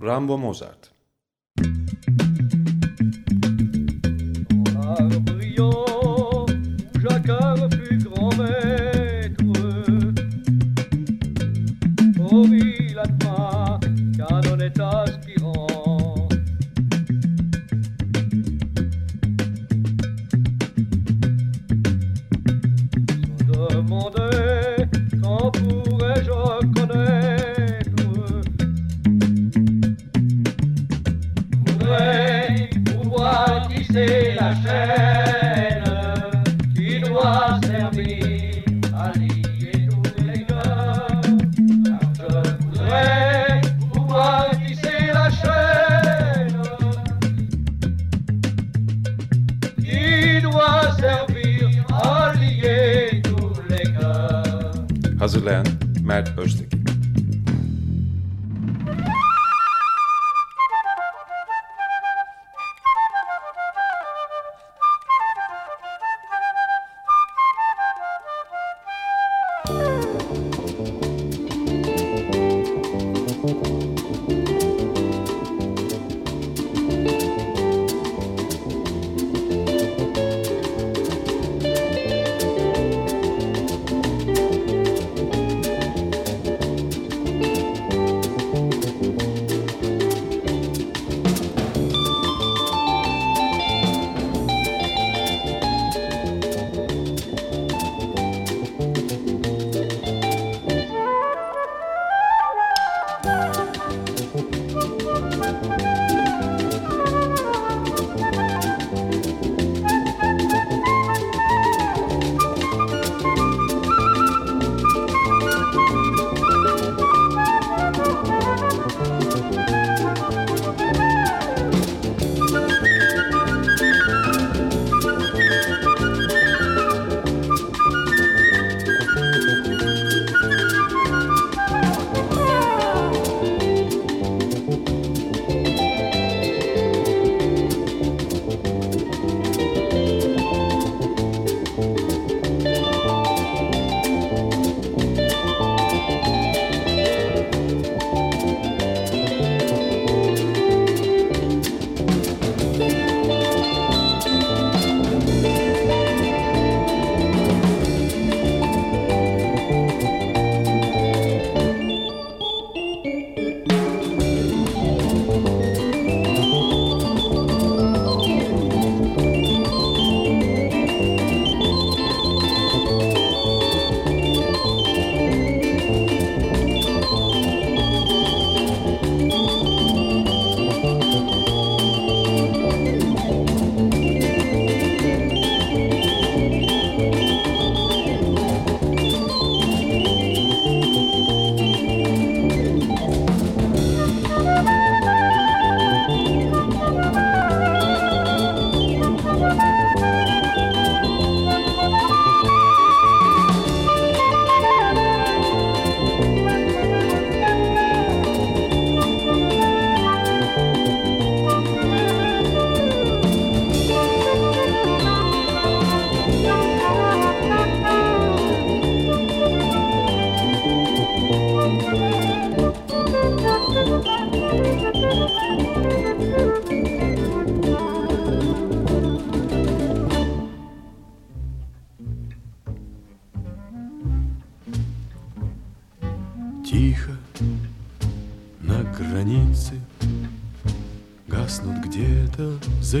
رامبو موزارت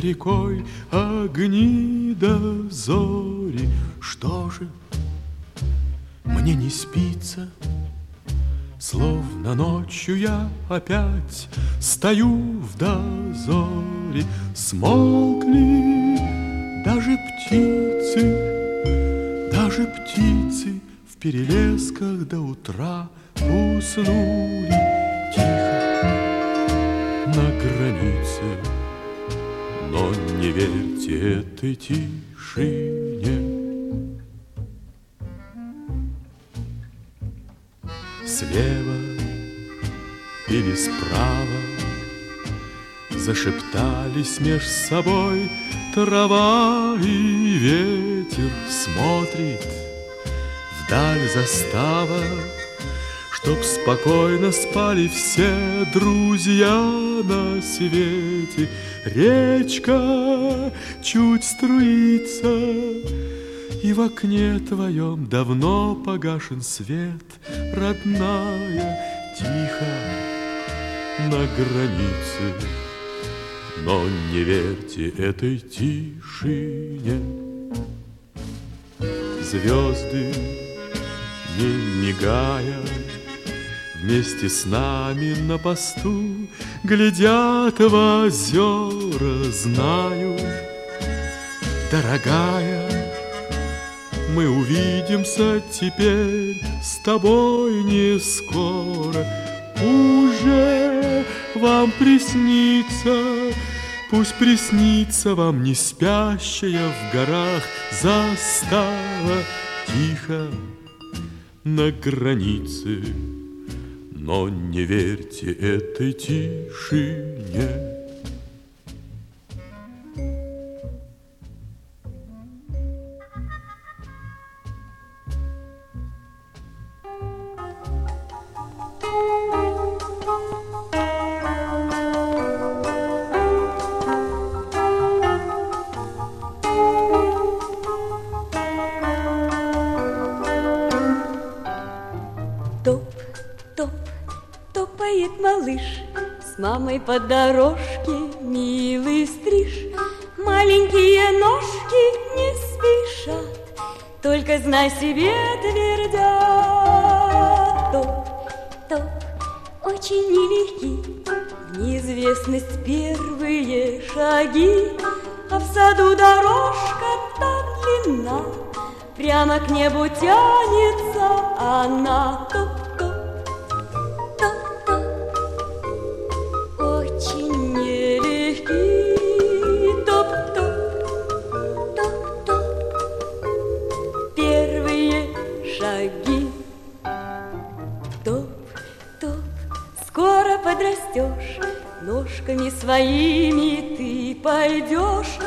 за рекой Огни до зори. Что же? Мне не спится Словно ночью я опять Стою в дозоре. Смолкли даже птицы Даже птицы в перелесках до утра уснули. Тихо на границе. Но не верьте этой тишине. Слева или справа Зашептались меж собой трава и ветер смотрит Вдаль застава, Чтоб спокойно спали все друзья на свете. Речка чуть струится, И в окне твоем давно погашен свет, Родная, тихо на границе. Но не верьте этой тишине. Звезды, не мигая, Вместе с нами на посту Глядят в озера, знаю, Дорогая, мы увидимся теперь С тобой не скоро. Уже вам приснится, Пусть приснится вам не спящая в горах Застава тихо на границе. Но не верьте этой тишине. Мамой по дорожке милый стриж. Маленькие ножки не спешат, только знай себе твердят. Топ, топ, очень нелегки, в неизвестность первые шаги, а в саду дорожка так длинна, прямо к небу тянется она. Топ, своими ты пойдешь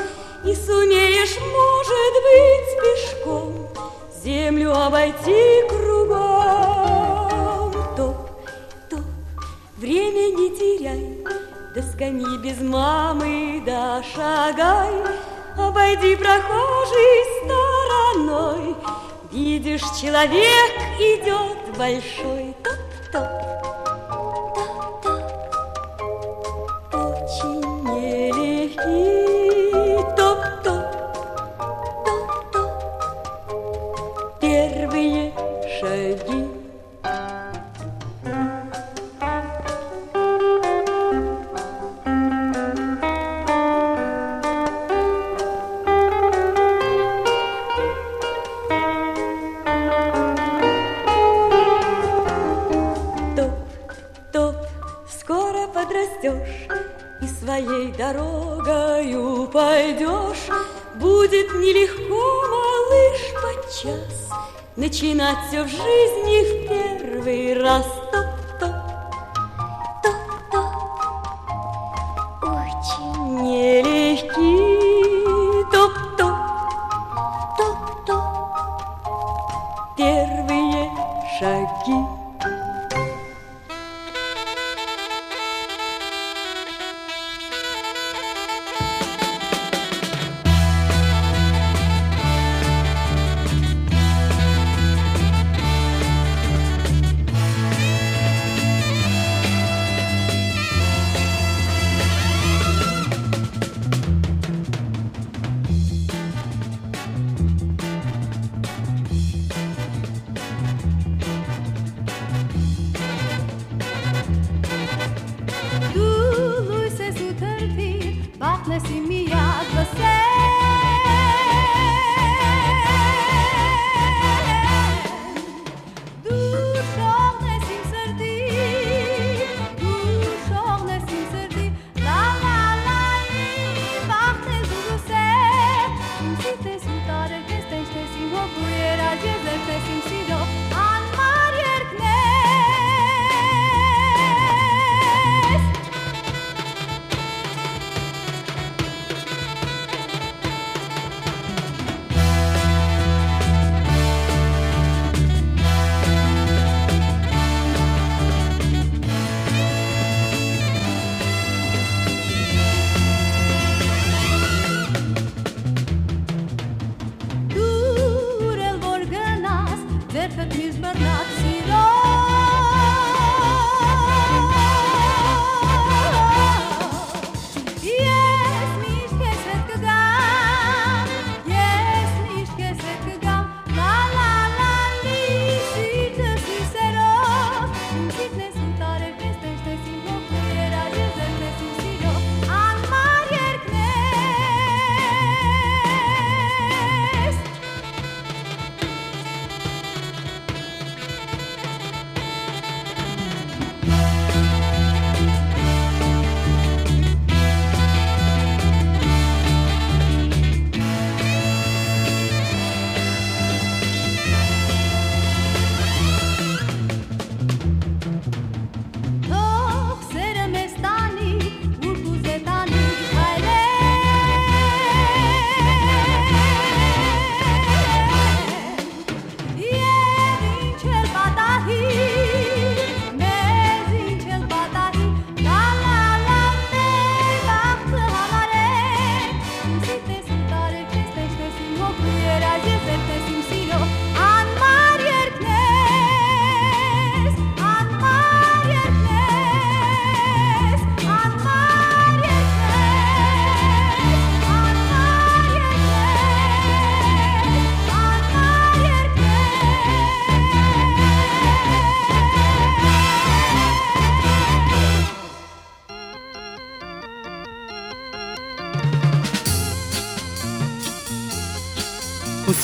И сумеешь, может быть, пешком Землю обойти кругом. Топ, топ, время не теряй До скамьи без мамы дошагай Обойди прохожей стороной Видишь, человек идет большой все в жизни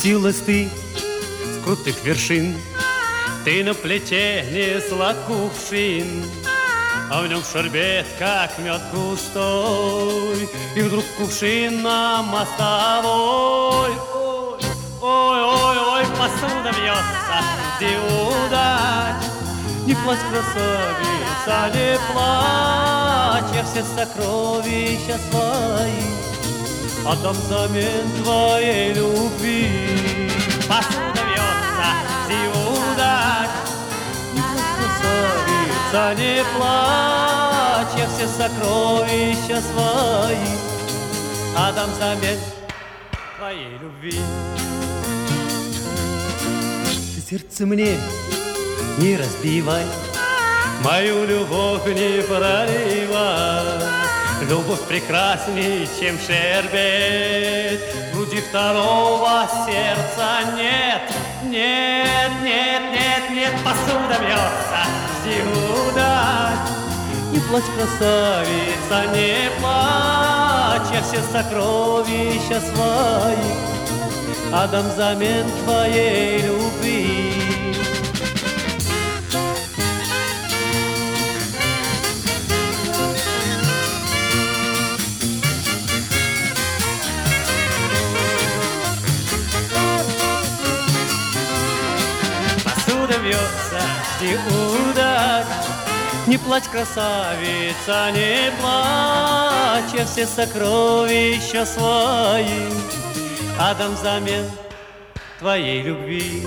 Спустилась ты с крутых вершин, Ты на плите несла кувшин, А в нем шербет, как мед густой, И вдруг кувшин на мостовой. Ой, ой, ой, посуда бьется, где удач. Не плачь, красавица, не плачь, Я все сокровища свои Отдам взамен твоей любви. Посуда вьется, зиудать, Не красавица, не плачь, Я все сокровища свои Отдам взамен твоей любви. Ты сердце мне не разбивай, Мою любовь не проливай. Любовь прекрасней, чем шербет, Второго сердца нет, нет, нет, нет, нет, посуда бьется, жди удачь. Не плачь, красавица, не плачь, я все сокровища свои Отдам взамен твоей любви. Жди удач. Не плачь, красавица, не плачь, я все сокровища свои Отдам взамен твоей любви.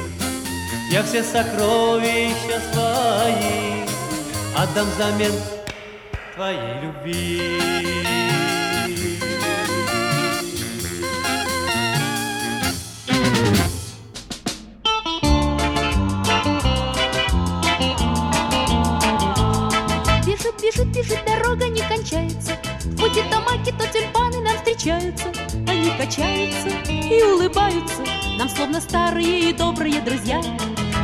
Я все сокровища свои Отдам взамен твоей любви. То маки, то тюльпаны нам встречаются. Они качаются и улыбаются. Нам словно старые и добрые друзья.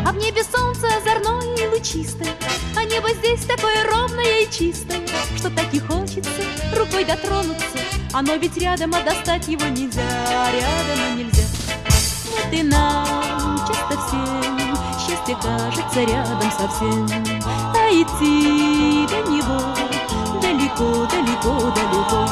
А в небе солнце озорное и лучистое. А небо здесь такое ровное и чистое, Что так и хочется рукой дотронуться. Оно ведь рядом, а достать его нельзя, рядом, а нельзя. Вот и нам часто всем счастье кажется рядом совсем, а идти до него далеко, далеко, далеко.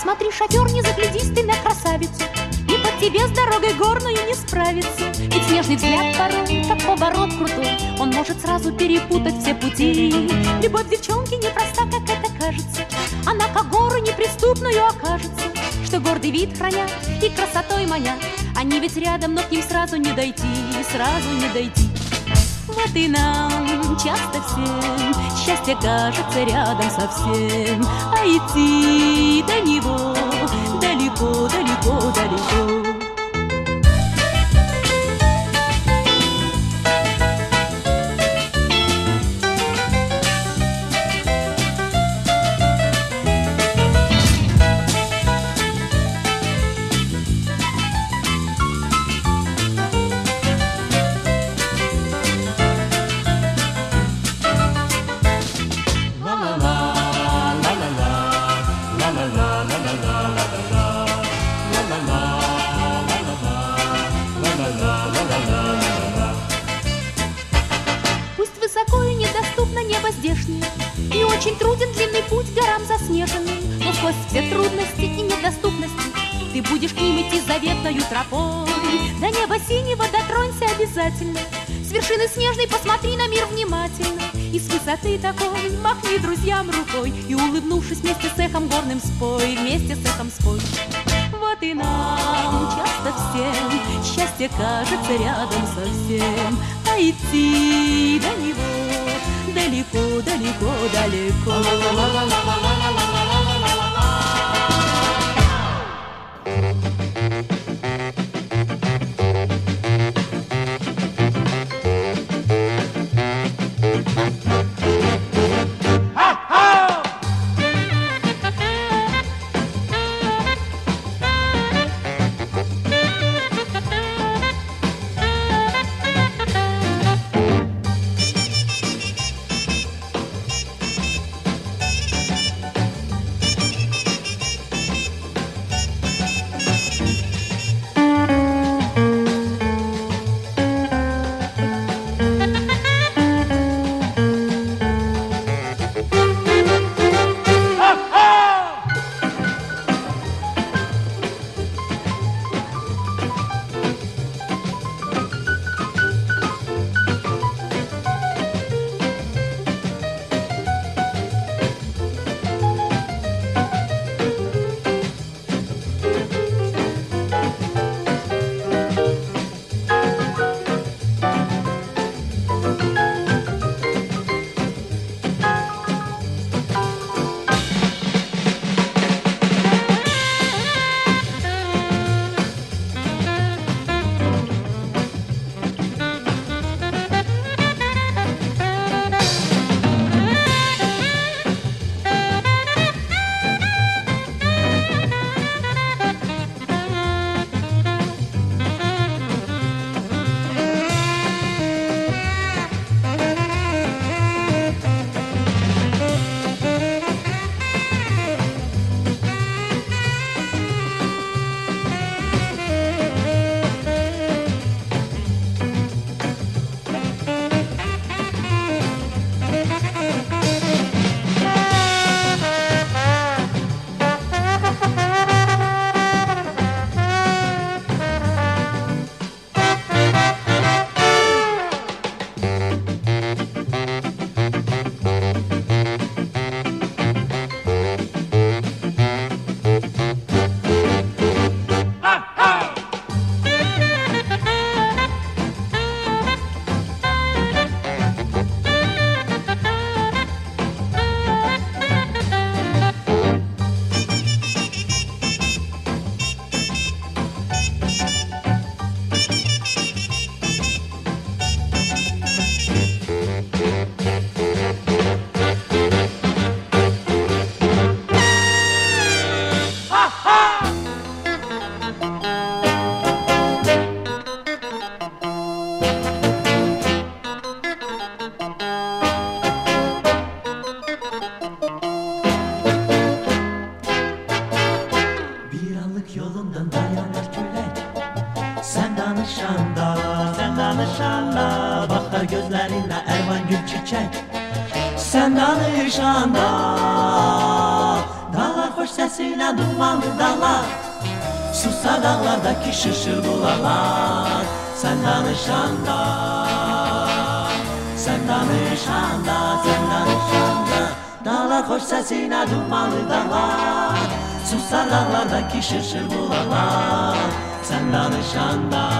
Смотри, шофер, не заглядись ты на красавицу, и под тебе с дорогой горную не справится. Ведь снежный взгляд порой, как поворот крутой, он может сразу перепутать все пути. Любовь девчонки непроста, как это кажется, она как гору неприступную окажется, что гордый вид хранят и красотой манят. Они ведь рядом, но к ним сразу не дойти, сразу не дойти. Вот и нам часто всем счастье кажется рядом совсем, а идти до него далеко, далеко, далеко. Обязательно, С вершины снежной посмотри на мир внимательно, И с высоты такой махни друзьям рукой, И, улыбнувшись вместе с эхом горным, спой, Вместе с эхом спой. Вот и нам часто всем счастье кажется рядом совсем, а идти до него далеко, далеко, далеко. Şışır bulalar Sen danışanda Sen danışanda Sen danışanda Dağlar hoş sesine dumanlı dağlar Susar dağlardaki şışır bulalar Sen danışanda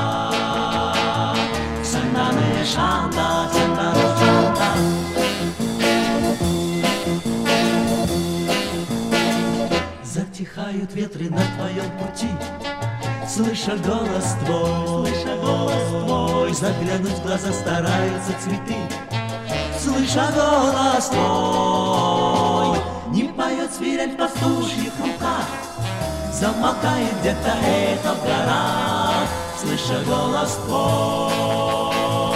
Sen danışanda Sen danışanda Затихают ветры на твоем пути Слыша голос твой, слыша голос твой. Заглянуть в глаза стараются цветы. Слыша голос твой. Не поет свирель в пастушьих руках. Замолкает где-то эхо в горах. Слыша голос твой.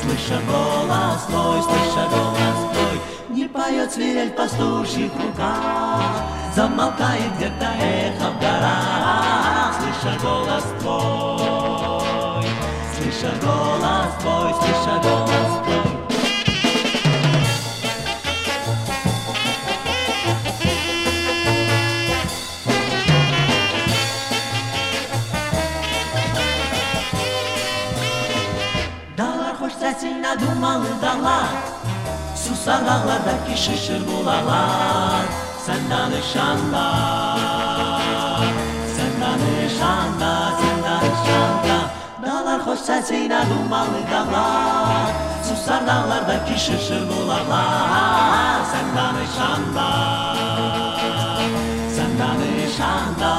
Слыша голос твой, слыша голос твой. Не поет свирель в пастушьих руках. Замолкает где-то эхо в горах Слыша голос твой Слыша голос твой, слыша голос твой Dağlar hoş sesine dumanlı dağlar Susar dağlardaki şişir bulalar Sen danışanda şanda, səndə şanda Dağlar xoş səsinə dumanlı dağlar Susar dağlardakı şışır bulaqlar Səndə şanda Səndə şanda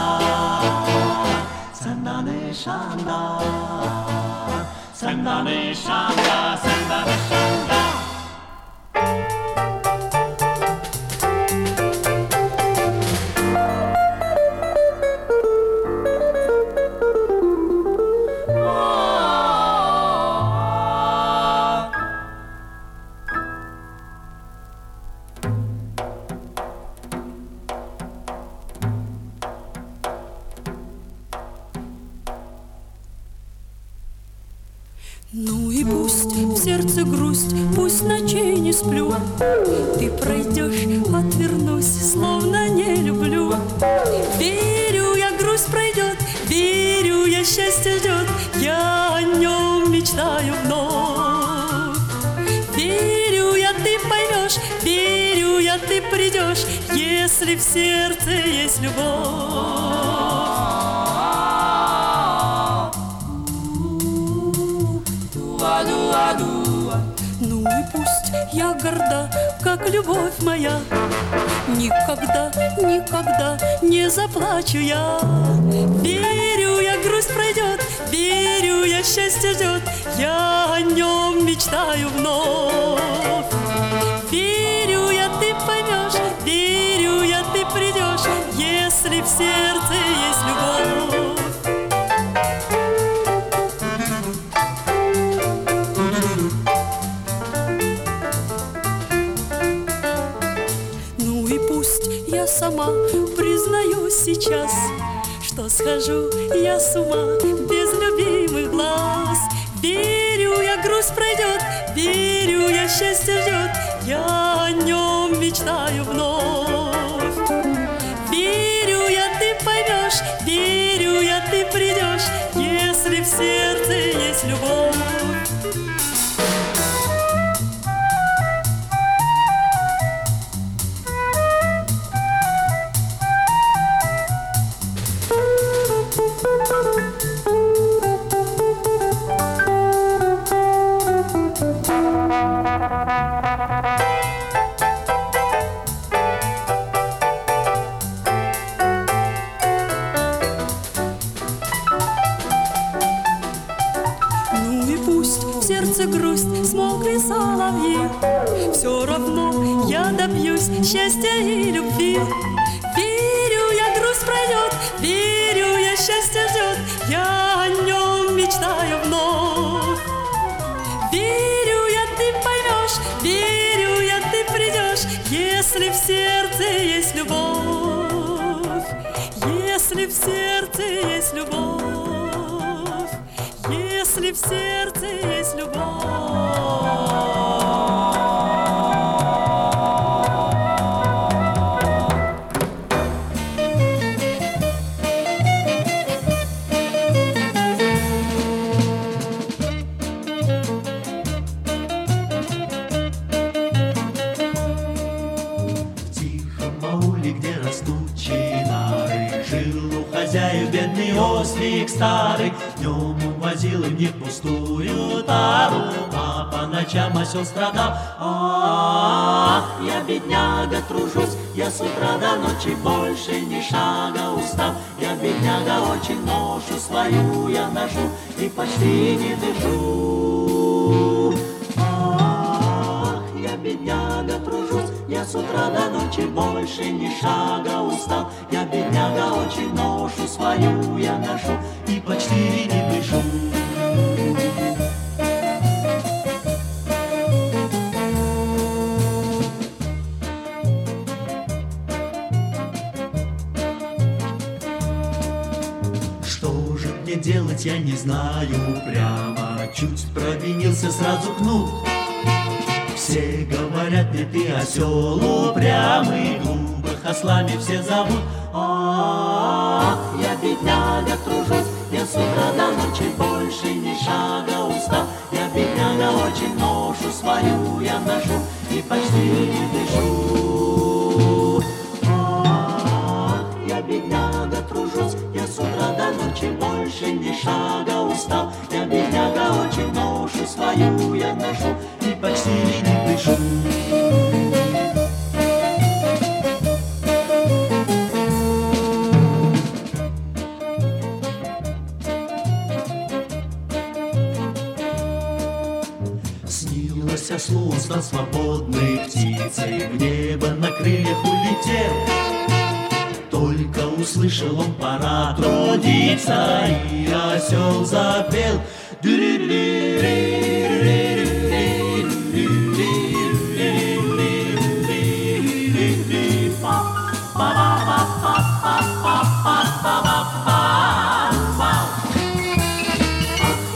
Səndə şanda Səndə şanda Səndə şanda любовь моя. Никогда, никогда не заплачу я. Верю я, грусть пройдет, верю я, счастье ждет. Я о нем мечтаю вновь. Верю я, ты поймешь, верю я, ты придешь Если в сердце есть любовь сейчас, что схожу я с ума без любимых глаз. Верю я, грусть пройдет, верю я, счастье ждет, я о нем мечтаю вновь. Верю я, ты поймешь, верю я, ты придешь, если в сердце есть любовь. В сердце есть любовь Если в сердце есть любовь Если в сердце есть любовь. Не пустую тару, А по ночам осел страдал. Ах, я бедняга тружусь, я с утра до ночи больше ни шага устал. Я бедняга очень ношу свою я ношу и почти не дышу. Ах, я бедняга тружусь, я с утра до ночи больше ни шага устал. Я бедняга очень ношу свою я ношу и почти не дышу. Я не знаю прямо. Чуть провинился сразу кнут. Все говорят мне, ты осел упрямый, Глупых ослами все зовут. Ах, я бедняга тружусь, я с утра до ночи больше ни шага устал. Я бедняга очень ношу свою я ношу и почти не дышу. Ночи больше ни шага устал. Я бедняга очень ношу свою я ношу и почти не дышу. Снилось ослу, он стал свободной птицей, В небо на крыльях улетел. Услышал он, пора трудиться, И осел запел.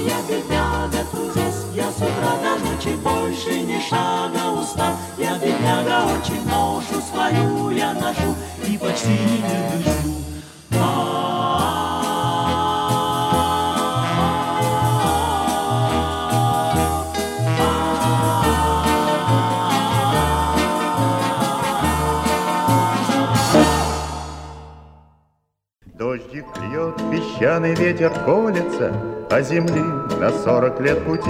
Я бедняга тружусь, я с утра до ночи больше ни шага устал. Очень ношу свою я ношу и почти не дышу. Дождик льет, песчаный ветер колется, А земли на сорок лет пути.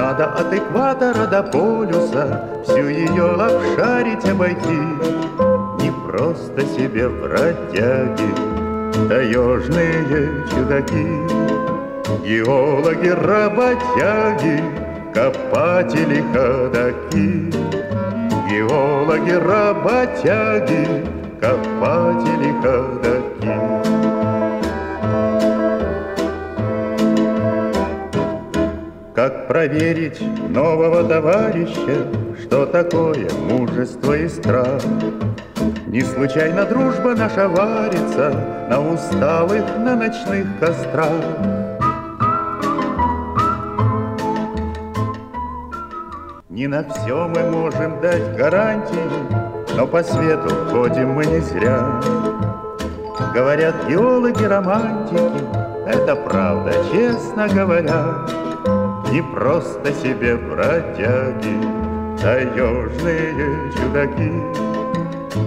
Надо от экватора до полюса Всю ее обшарить, обойти. Не просто себе бродяги, Таежные чудаки, Геологи, работяги, Копатели, ходаки. Геологи, работяги, копатели, ходаки. Проверить нового товарища, Что такое мужество и страх? Не случайно дружба наша варится На усталых, на ночных кострах. Не на все мы можем дать гарантии, но по свету ходим мы не зря. Говорят геологи, романтики, это правда, честно говоря. Не просто себе бродяги, таежные чудаки.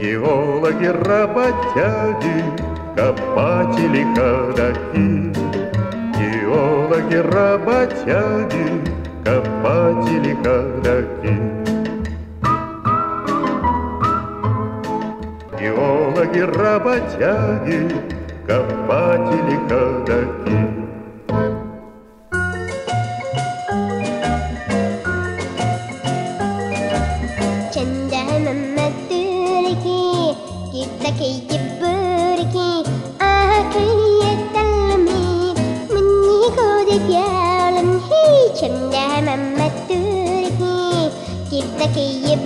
Геологи, работяги, копатели, ходаки. Геологи, работяги, копатели, ходаки. Геологи, работяги, копатели, ходаки. Кіт такий є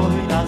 hoy.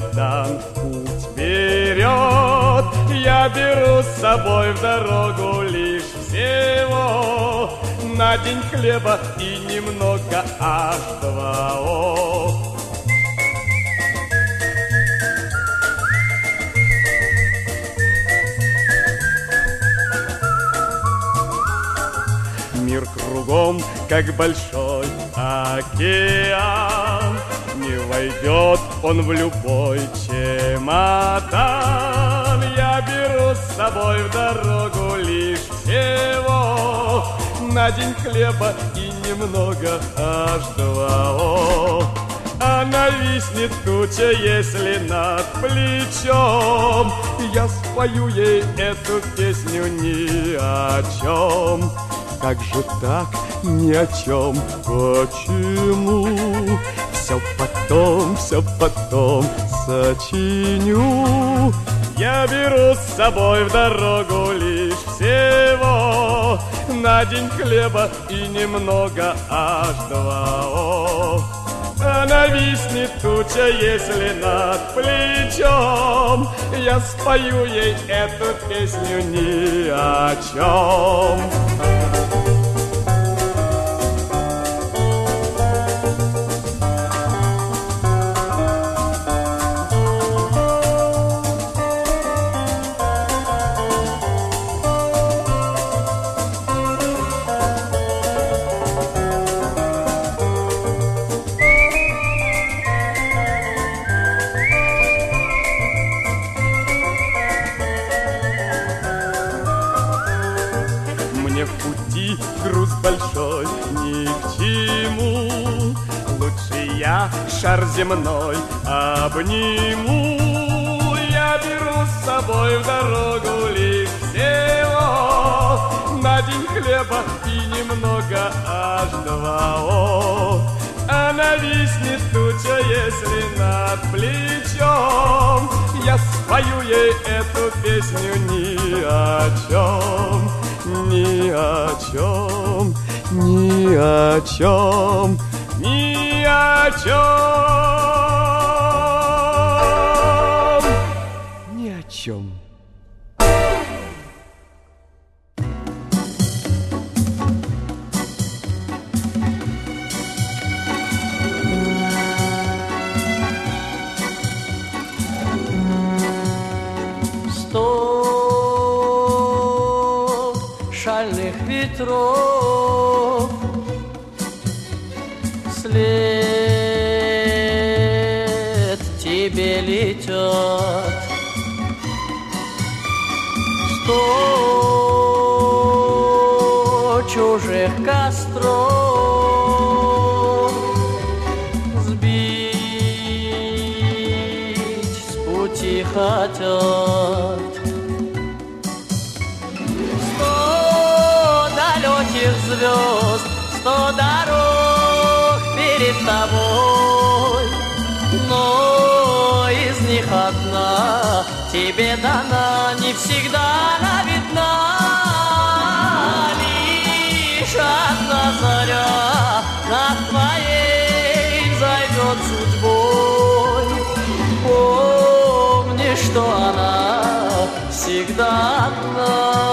В путь берет. Я беру с собой в дорогу лишь всего На день хлеба и немного H2O. Мир кругом, как большой океан Не войдет он в любой чемодан. Я беру с собой в дорогу лишь всего. На день хлеба и немного H2O а нависнет туча, если над плечом. Я спою ей эту песню ни о чем. Как же так, ни о чем, почему? Все потом, все потом сочиню. Я беру с собой в дорогу лишь всего На день хлеба и немного H2O. А нависнет туча, если над плечом Я спою ей эту песню ни о чем. Шар земной обниму. Я беру с собой в дорогу лишь всего На день хлеба и немного H2O. А нависнет туча, если над плечом Я спою ей эту песню ни о чем ни о чем, ни о чем, о чем, ни о чем. Сто шальных ветров vicdanlı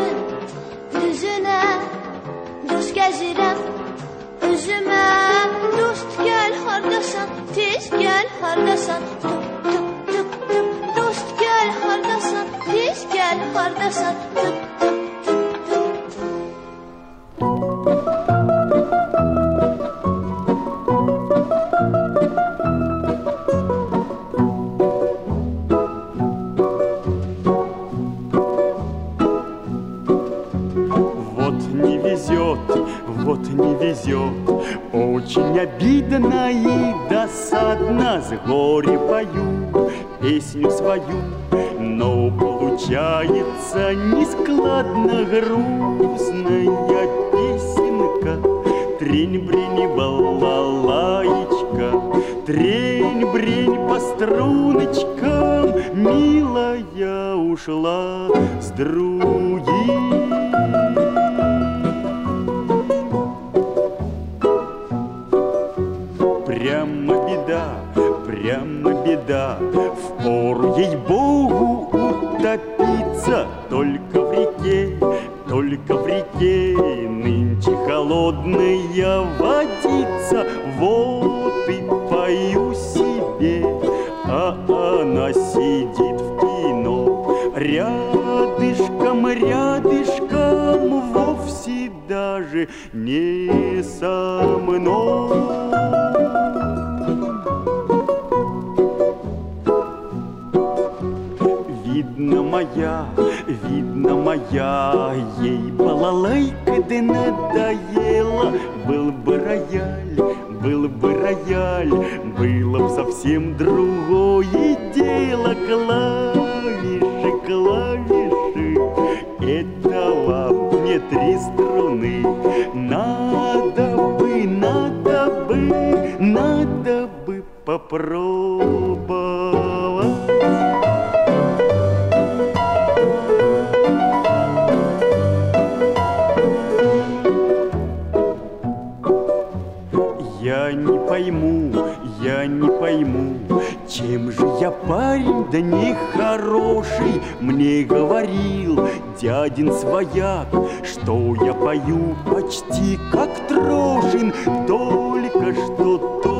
Sənin düzünə dost gəzirəm Özümə dost. Gəl hardasan Tez gəl hardasan Tıp tıp tıp tıp Dost. Gəl hardasan Tez gəl hardasan Tıp обидно и досадно С горя пою песню свою, видно моя, ей балалайка да надоела. Был бы рояль, был бы рояль, было б совсем другое дело. Клавиши, клавиши, это вам не три струны. Надо бы, надо бы, надо бы попробовать. Пойму, чем же я парень, да нехороший. Мне говорил дядин свояк, что я пою почти как Трошин, только что толку-то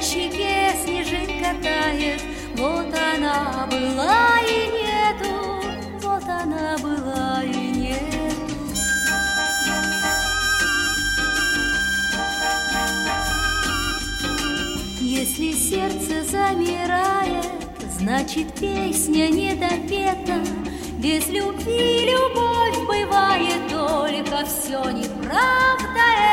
щеке снежинка тает Вот она была и нету Вот она была и нету Если сердце замирает, значит песня не допета. Без любви любовь бывает только все неправда.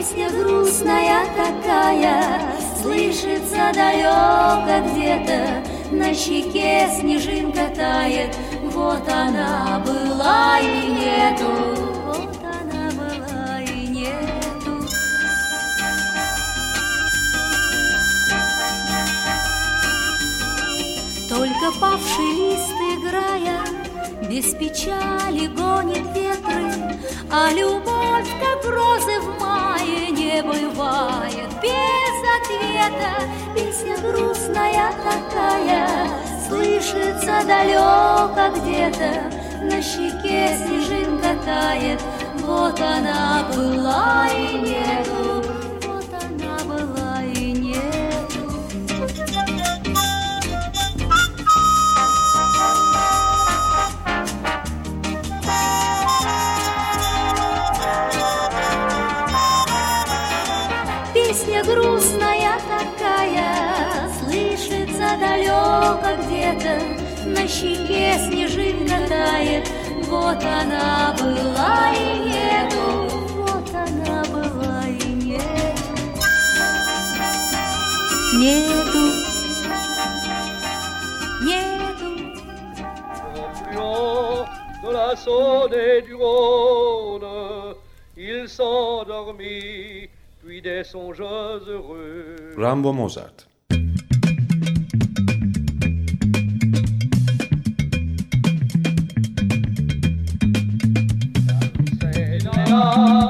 Песня грустная такая, слышится далеко где-то. На щеке снежинка тает, вот она была и нету, вот она была и нету. Только павший лист играя Без печали гонит ветры А любовь, как розы в бывает без ответа. Песня грустная такая Слышится далеко где-то. На щеке снежинка тает Вот она была и нету щеке снежинка тает. Вот она была и нету, вот она была и нету. Нету, нету. de la Saône et du Rhône, il s'endormit, puis des songes heureux. Rambo Mozart. Oh.